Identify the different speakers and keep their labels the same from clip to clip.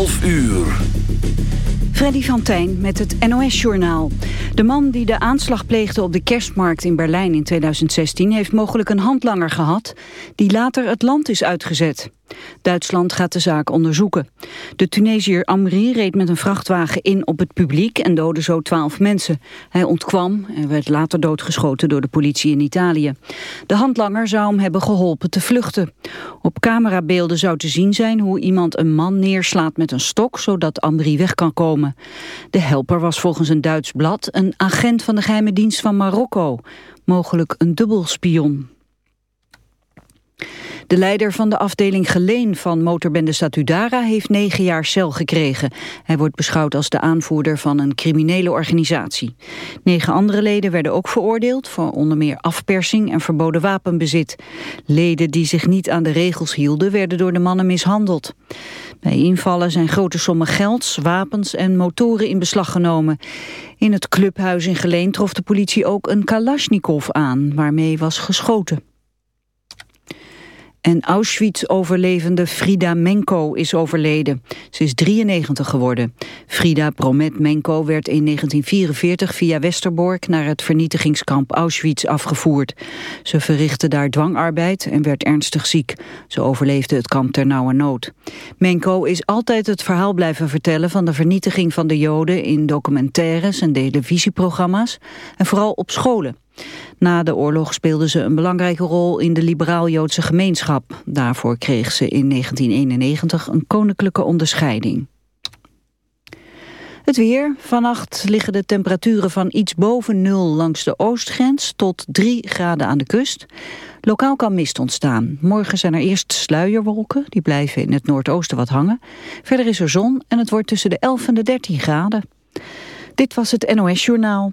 Speaker 1: 12 uur.
Speaker 2: Freddy van Tijn met het NOS-journaal. De man die de aanslag pleegde op de kerstmarkt in Berlijn in 2016... heeft mogelijk een handlanger gehad die later het land is uitgezet. Duitsland gaat de zaak onderzoeken. De Tunesiër Amri reed met een vrachtwagen in op het publiek en doodde zo twaalf mensen. Hij ontkwam en werd later doodgeschoten door de politie in Italië. De handlanger zou hem hebben geholpen te vluchten. Op camerabeelden zou te zien zijn hoe iemand een man neerslaat met een stok, zodat Amri weg kan komen. De helper was volgens een Duits blad een agent van de geheime dienst van Marokko. Mogelijk een dubbelspion. De leider van de afdeling Geleen van motorbende Statudara heeft negen jaar cel gekregen. Hij wordt beschouwd als de aanvoerder van een criminele organisatie. Negen andere leden werden ook veroordeeld voor onder meer afpersing en verboden wapenbezit. Leden die zich niet aan de regels hielden werden door de mannen mishandeld. Bij invallen zijn grote sommen gelds, wapens en motoren in beslag genomen. In het clubhuis in Geleen trof de politie ook een Kalashnikov aan, waarmee was geschoten. En Auschwitz-overlevende Frida Menko is overleden. Ze is 93 geworden. Frida Promet Menko werd in 1944 via Westerbork naar het vernietigingskamp Auschwitz afgevoerd. Ze verrichtte daar dwangarbeid en werd ernstig ziek. Ze overleefde het kamp ter nauwe nood. Menko is altijd het verhaal blijven vertellen van de vernietiging van de Joden in documentaires en televisieprogramma's en vooral op scholen. Na de oorlog speelde ze een belangrijke rol in de liberaal-Joodse gemeenschap. Daarvoor kreeg ze in 1991 een koninklijke onderscheiding. Het weer. Vannacht liggen de temperaturen van iets boven nul langs de oostgrens tot 3 graden aan de kust. Lokaal kan mist ontstaan. Morgen zijn er eerst sluierwolken, die blijven in het noordoosten wat hangen. Verder is er zon en het wordt tussen de 11 en de 13 graden. Dit was het NOS Journaal.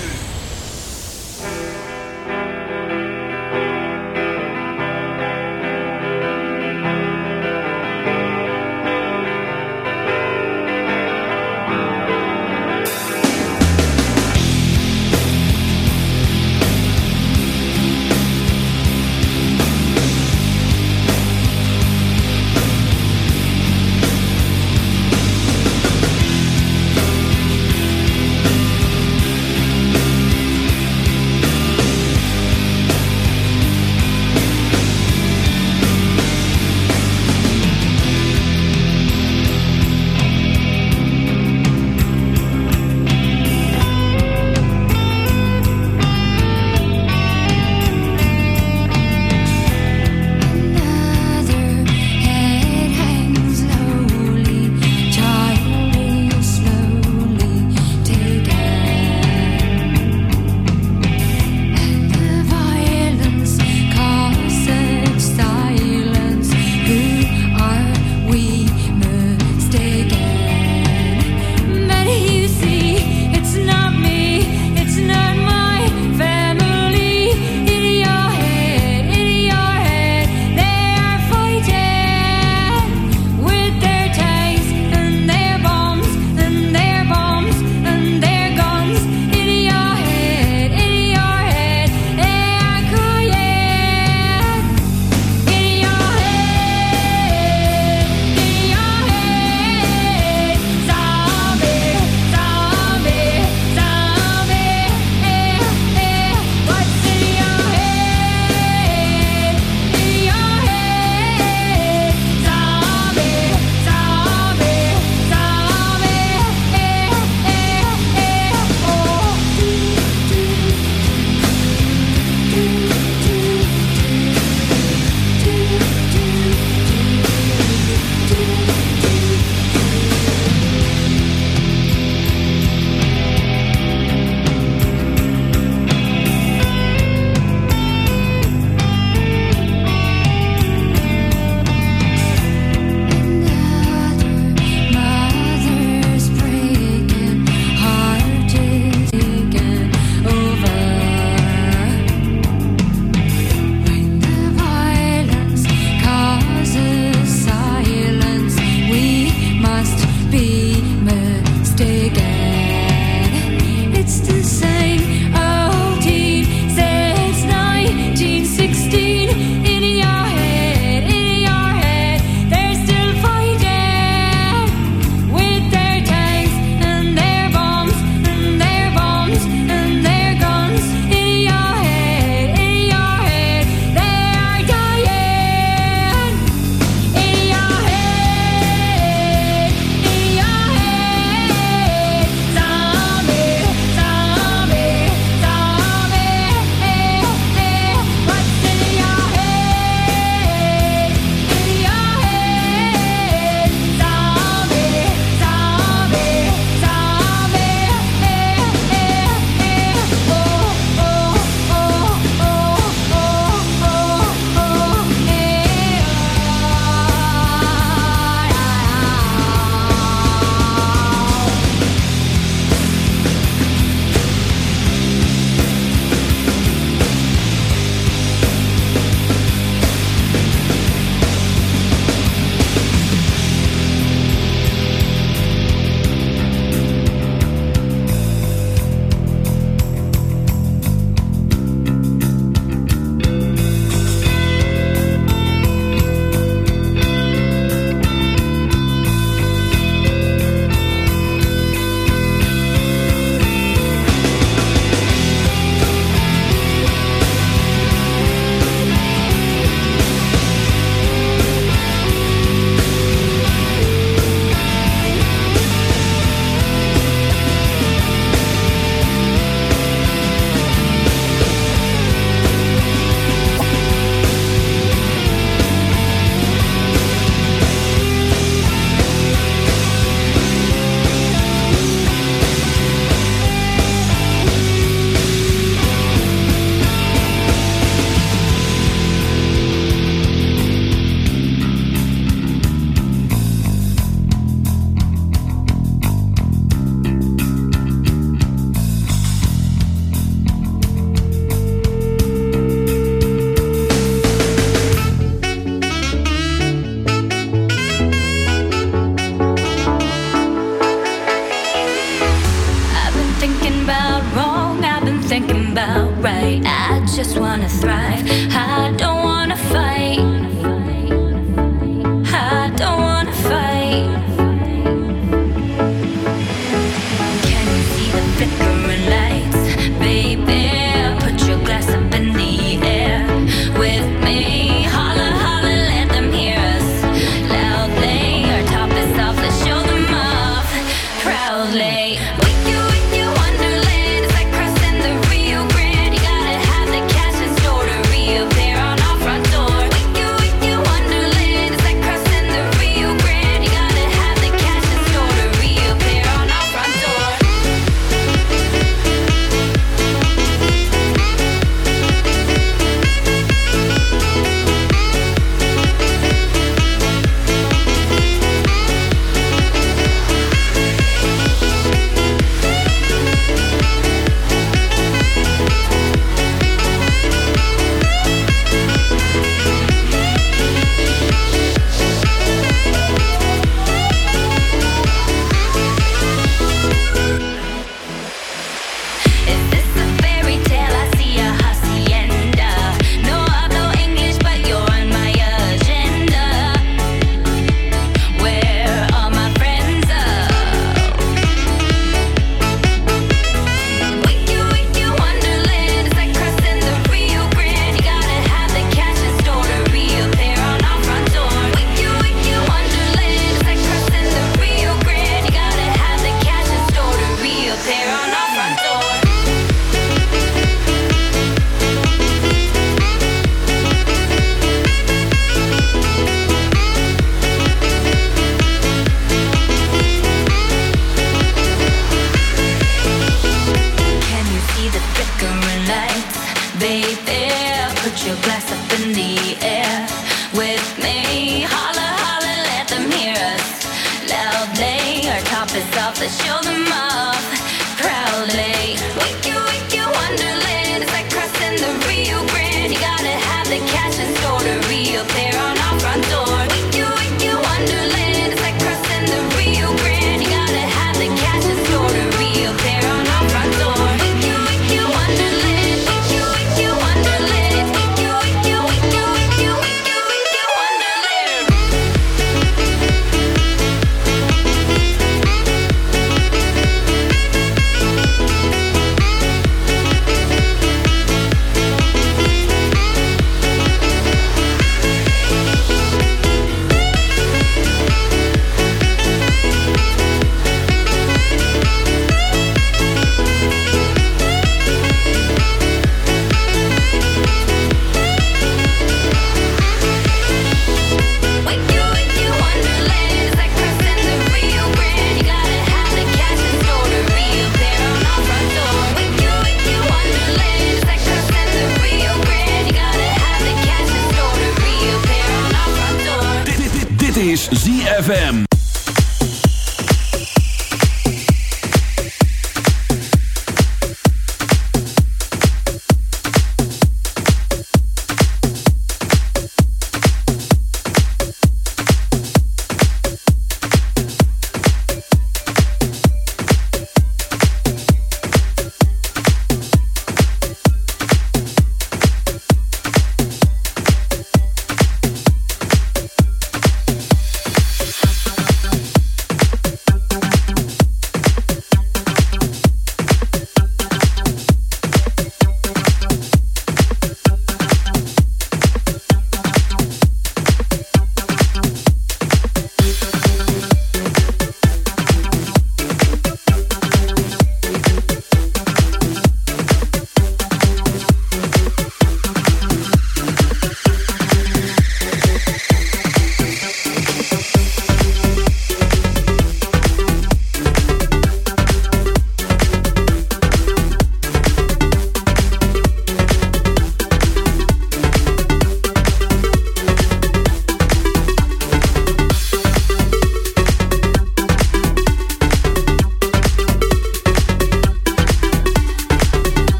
Speaker 3: right. I just wanna thrive. I
Speaker 4: don't
Speaker 5: wanna fight.